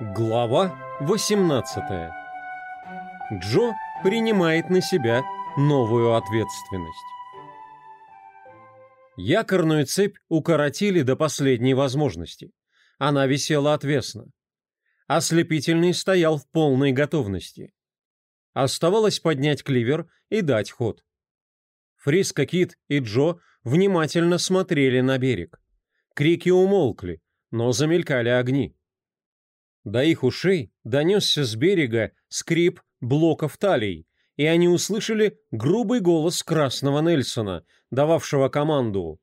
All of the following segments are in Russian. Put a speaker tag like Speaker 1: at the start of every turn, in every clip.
Speaker 1: Глава 18 Джо принимает на себя новую ответственность. Якорную цепь укоротили до последней возможности. Она висела отвесно. Ослепительный стоял в полной готовности. Оставалось поднять кливер и дать ход. Фриско Кит и Джо внимательно смотрели на берег. Крики умолкли, но замелькали огни. До их ушей донесся с берега скрип блоков талий, и они услышали грубый голос красного Нельсона, дававшего команду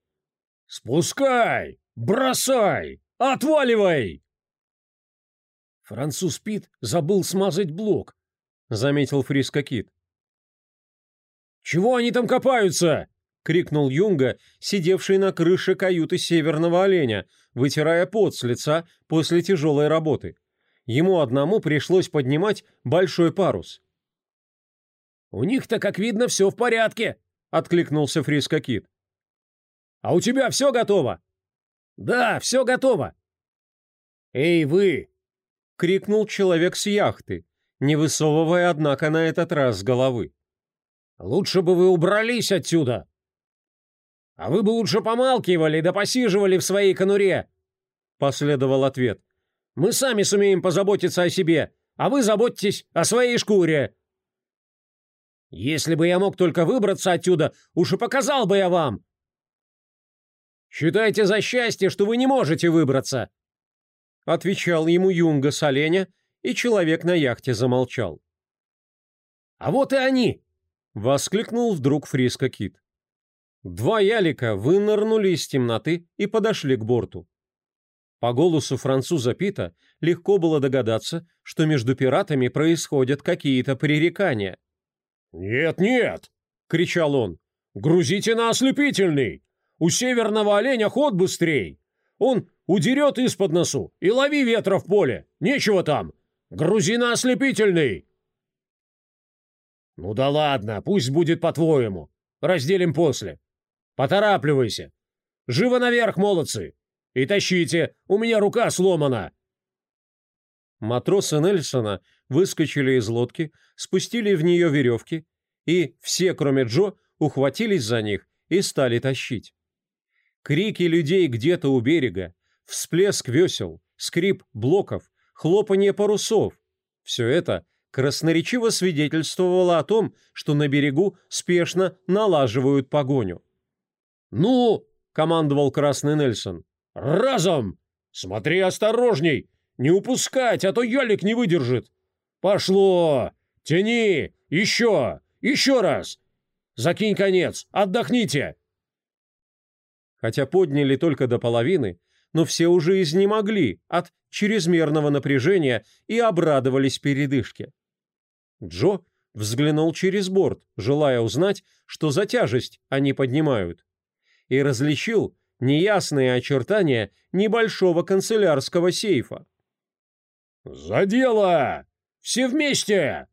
Speaker 1: «Спускай! Бросай! Отваливай!» «Француз Пит забыл смазать блок», — заметил Фриско Кит. «Чего они там копаются?» — крикнул Юнга, сидевший на крыше каюты северного оленя, вытирая пот с лица после тяжелой работы. Ему одному пришлось поднимать большой парус. «У них-то, как видно, все в порядке», — откликнулся Фриско Кит. «А у тебя все готово?» «Да, все готово». «Эй, вы!» — крикнул человек с яхты, не высовывая, однако, на этот раз головы. «Лучше бы вы убрались отсюда!» «А вы бы лучше помалкивали да посиживали в своей конуре!» — последовал ответ. Мы сами сумеем позаботиться о себе, а вы заботьтесь о своей шкуре. Если бы я мог только выбраться отсюда, уж и показал бы я вам. Считайте за счастье, что вы не можете выбраться. Отвечал ему Юнга с оленя, и человек на яхте замолчал. А вот и они! Воскликнул вдруг Фриско Кит. Два ялика вынырнули из темноты и подошли к борту. По голосу француза Пита легко было догадаться, что между пиратами происходят какие-то пререкания. «Нет, нет!» — кричал он. «Грузите на ослепительный! У северного оленя ход быстрей! Он удерет из-под носу и лови ветра в поле! Нечего там! Грузи на ослепительный!» «Ну да ладно, пусть будет по-твоему. Разделим после. Поторапливайся. Живо наверх, молодцы! И тащите, у меня рука сломана!» Матросы Нельсона выскочили из лодки, спустили в нее веревки, и все, кроме Джо, ухватились за них и стали тащить. Крики людей где-то у берега, всплеск весел, скрип блоков, хлопанье парусов — все это красноречиво свидетельствовало о том, что на берегу спешно налаживают погоню. «Ну!» — командовал Красный Нельсон. «Разом! Смотри осторожней! Не упускать, а то ялик не выдержит! Пошло! Тяни! Еще! Еще раз! Закинь конец! Отдохните!» Хотя подняли только до половины, но все уже изнемогли от чрезмерного напряжения и обрадовались передышке. Джо взглянул через борт, желая узнать, что за тяжесть они поднимают, и различил неясные очертания небольшого канцелярского сейфа. «За дело! Все вместе!»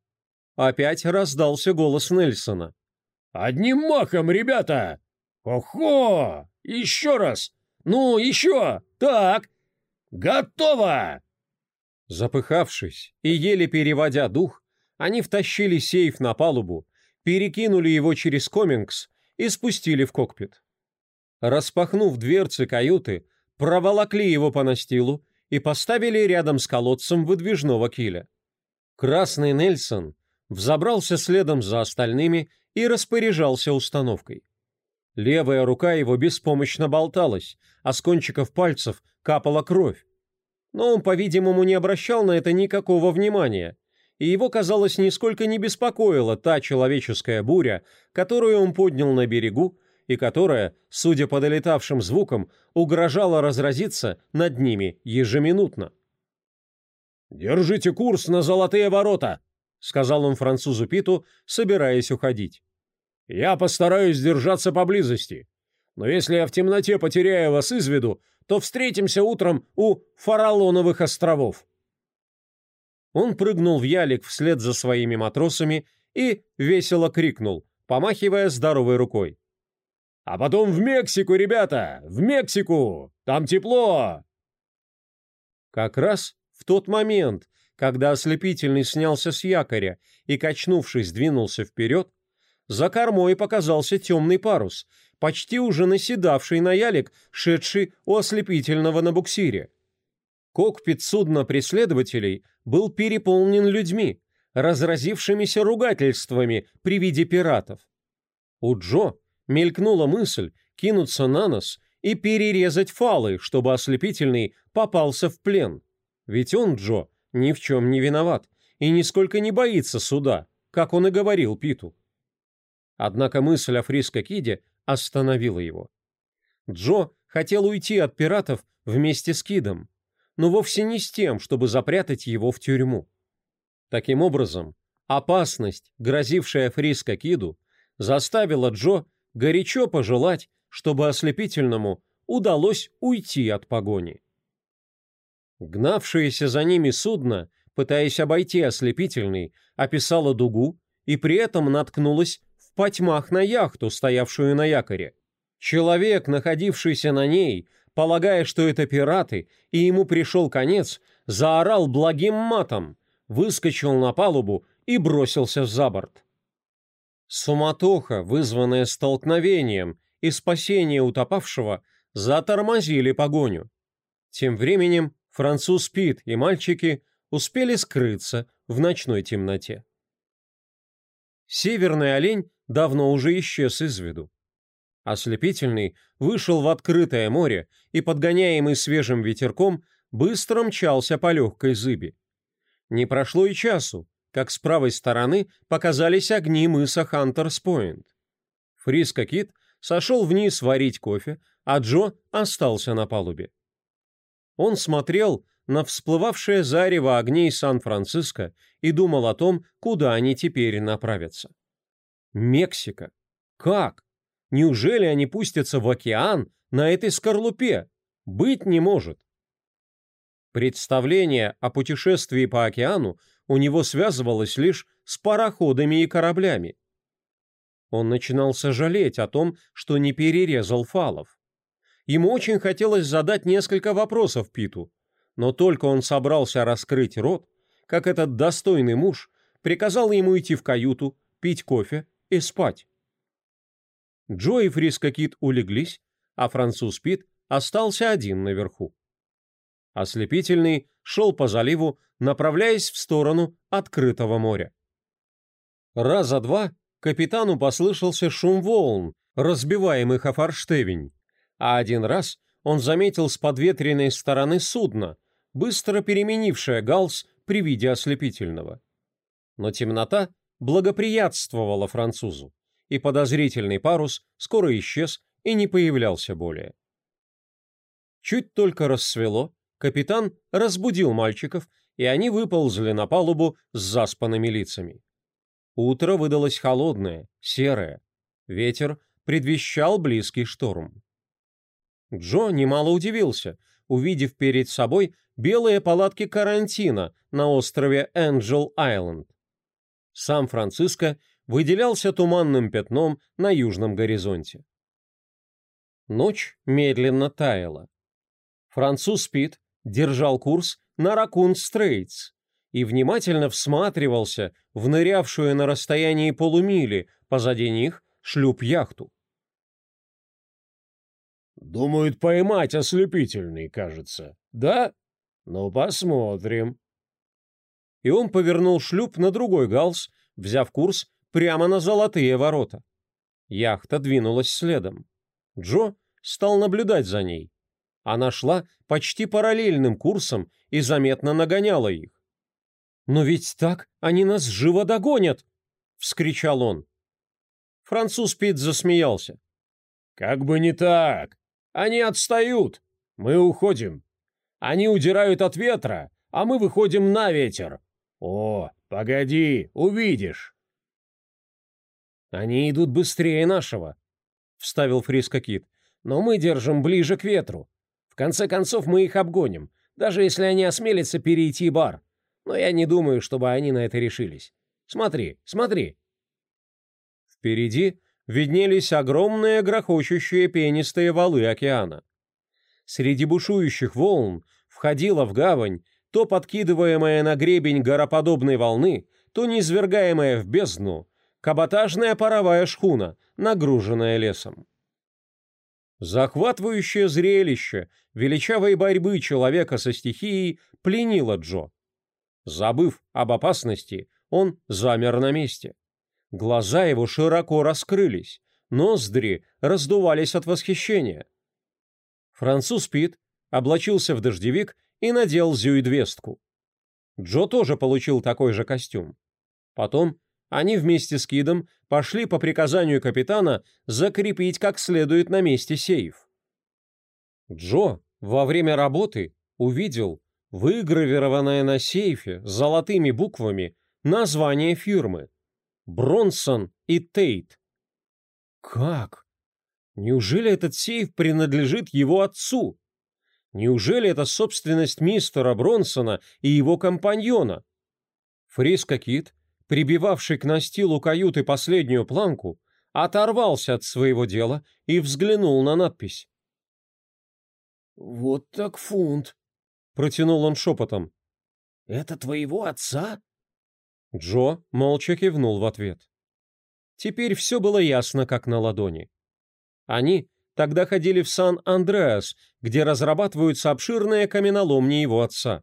Speaker 1: Опять раздался голос Нельсона. «Одним махом, ребята! Охо! Еще раз! Ну, еще! Так! Готово!» Запыхавшись и еле переводя дух, они втащили сейф на палубу, перекинули его через комингс и спустили в кокпит распахнув дверцы каюты, проволокли его по настилу и поставили рядом с колодцем выдвижного киля. Красный Нельсон взобрался следом за остальными и распоряжался установкой. Левая рука его беспомощно болталась, а с кончиков пальцев капала кровь. Но он, по-видимому, не обращал на это никакого внимания, и его, казалось, нисколько не беспокоила та человеческая буря, которую он поднял на берегу и которая, судя по долетавшим звукам, угрожала разразиться над ними ежеминутно. «Держите курс на золотые ворота!» — сказал он французу Питу, собираясь уходить. «Я постараюсь держаться поблизости, но если я в темноте потеряю вас из виду, то встретимся утром у Фаралоновых островов». Он прыгнул в ялик вслед за своими матросами и весело крикнул, помахивая здоровой рукой. А потом в Мексику, ребята! В Мексику! Там тепло!» Как раз В тот момент, когда ослепительный снялся с якоря и, качнувшись, двинулся вперед, за кормой показался темный парус, почти уже наседавший на ялик, шедший у ослепительного на буксире. Кокпит судна преследователей был переполнен людьми, разразившимися ругательствами при виде пиратов. У Джо мелькнула мысль кинуться на нос и перерезать фалы, чтобы ослепительный попался в плен. Ведь он, Джо, ни в чем не виноват и нисколько не боится суда, как он и говорил Питу. Однако мысль о Фриско Киде остановила его. Джо хотел уйти от пиратов вместе с Кидом, но вовсе не с тем, чтобы запрятать его в тюрьму. Таким образом, опасность, грозившая Фриско Киду, заставила Джо горячо пожелать, чтобы ослепительному удалось уйти от погони. Гнавшееся за ними судно, пытаясь обойти ослепительный, описало дугу и при этом наткнулось в потьмах на яхту, стоявшую на якоре. Человек, находившийся на ней, полагая, что это пираты, и ему пришел конец, заорал благим матом, выскочил на палубу и бросился за борт. Суматоха, вызванная столкновением и спасение утопавшего, затормозили погоню. Тем временем француз Пит и мальчики успели скрыться в ночной темноте. Северный олень давно уже исчез из виду. Ослепительный вышел в открытое море и, подгоняемый свежим ветерком, быстро мчался по легкой зыби. Не прошло и часу, как с правой стороны показались огни мыса Хантерс-Пойнт. Фриско Кит сошел вниз варить кофе, а Джо остался на палубе. Он смотрел на всплывавшее зарево огней Сан-Франциско и думал о том, куда они теперь направятся. Мексика. Как? Неужели они пустятся в океан на этой скорлупе? Быть не может. Представление о путешествии по океану у него связывалось лишь с пароходами и кораблями. Он начинал сожалеть о том, что не перерезал фалов. Ему очень хотелось задать несколько вопросов Питу, но только он собрался раскрыть рот, как этот достойный муж приказал ему идти в каюту, пить кофе и спать. Джо и Фриско Кит улеглись, а француз Пит остался один наверху. Ослепительный шел по заливу, направляясь в сторону открытого моря. Раза два капитану послышался шум волн, разбиваемых о форштевень, а один раз он заметил с подветренной стороны судна, быстро переменившее галс при виде ослепительного. Но темнота благоприятствовала французу и подозрительный парус скоро исчез и не появлялся более. Чуть только рассвело, капитан разбудил мальчиков, и они выползли на палубу с заспанными лицами. Утро выдалось холодное, серое. Ветер предвещал близкий шторм. Джо немало удивился, увидев перед собой белые палатки карантина на острове Энджел-Айленд. Сам Франциско выделялся туманным пятном на южном горизонте. Ночь медленно таяла. Француз Пит держал курс на Ракун-Стрейтс и внимательно всматривался в нырявшую на расстоянии полумили позади них шлюп-яхту.
Speaker 2: «Думают поймать ослепительный, кажется, да? Ну, посмотрим».
Speaker 1: И он повернул шлюп на другой галс, взяв курс прямо на золотые ворота. Яхта двинулась следом. Джо стал наблюдать за ней. Она шла почти параллельным курсом и заметно нагоняла их. «Но ведь так они нас живо догонят!» — вскричал он. Француз Пит засмеялся.
Speaker 2: «Как бы не так! Они отстают! Мы уходим! Они удирают от ветра, а мы выходим на ветер! О, погоди, увидишь!»
Speaker 1: «Они идут быстрее нашего», — вставил Фриско Кит. «Но мы держим ближе к ветру. Конце концов мы их обгоним, даже если они осмелятся перейти бар. Но я не думаю, чтобы они на это решились. Смотри, смотри». Впереди виднелись огромные грохочущие пенистые валы океана. Среди бушующих волн входила в гавань то подкидываемая на гребень гороподобной волны, то низвергаемая в бездну, каботажная паровая шхуна, нагруженная лесом. Захватывающее зрелище величавой борьбы человека со стихией пленило Джо. Забыв об опасности, он замер на месте. Глаза его широко раскрылись, ноздри раздувались от восхищения. Француз Пит облачился в дождевик и надел зюидвестку. Джо тоже получил такой же костюм. Потом они вместе с Кидом пошли по приказанию капитана закрепить как следует на месте сейф. Джо во время работы увидел выгравированное на сейфе золотыми буквами название фирмы «Бронсон и Тейт». Как? Неужели этот сейф принадлежит его отцу? Неужели это собственность мистера Бронсона и его компаньона? Фриско Кит прибивавший к настилу каюты последнюю планку, оторвался от своего дела и взглянул на надпись.
Speaker 2: «Вот так фунт!»
Speaker 1: — протянул он шепотом.
Speaker 2: «Это твоего отца?»
Speaker 1: Джо молча кивнул в ответ. Теперь все было ясно, как на ладони. Они тогда ходили в Сан-Андреас, где разрабатываются обширные каменоломни его отца.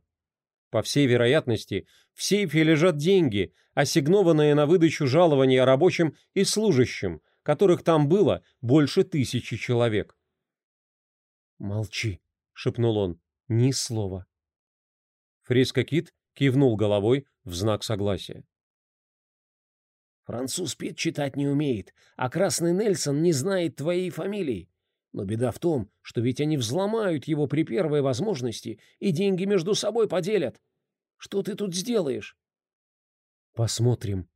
Speaker 1: По всей вероятности, в сейфе лежат деньги, ассигнованные на выдачу жалования рабочим и служащим, которых там было больше тысячи человек.
Speaker 2: «Молчи», — шепнул он, — «ни слова».
Speaker 1: Фриско Кит кивнул головой в знак согласия.
Speaker 2: «Француз Пит читать не умеет, а Красный Нельсон не знает твоей фамилии. Но беда в том, что ведь они взломают его при первой возможности и деньги между собой поделят. Что ты тут сделаешь?»
Speaker 1: Посмотрим.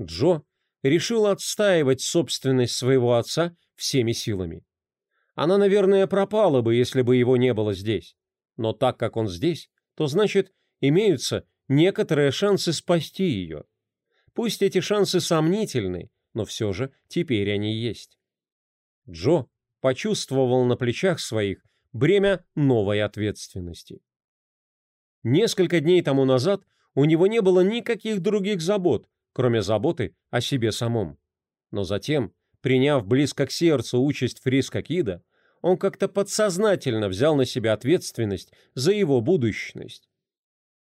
Speaker 1: Джо решил отстаивать собственность своего отца всеми силами. Она, наверное, пропала бы, если бы его не было здесь. Но так как он здесь, то значит, имеются некоторые шансы спасти ее. Пусть эти шансы сомнительны, но все же теперь они есть. Джо почувствовал на плечах своих бремя новой ответственности. Несколько дней тому назад у него не было никаких других забот, кроме заботы о себе самом. Но затем, приняв близко к сердцу участь Фриска Кида, он как-то подсознательно взял на себя ответственность за его будущность.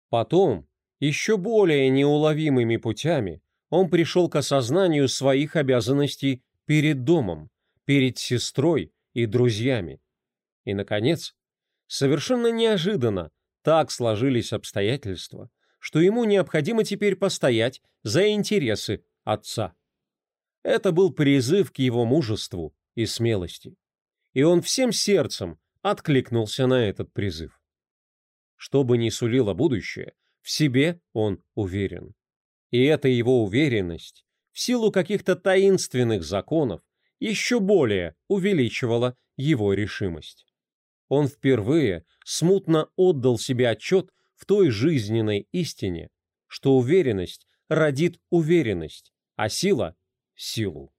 Speaker 1: Потом, еще более неуловимыми путями, он пришел к осознанию своих обязанностей перед домом, перед сестрой и друзьями. И, наконец, совершенно неожиданно так сложились обстоятельства, что ему необходимо теперь постоять за интересы отца. Это был призыв к его мужеству и смелости. И он всем сердцем откликнулся на этот призыв. Что бы ни сулило будущее, в себе он уверен. И эта его уверенность, в силу каких-то таинственных законов, еще более увеличивала его решимость. Он впервые смутно отдал себе отчет в той жизненной истине, что уверенность родит уверенность, а сила – силу.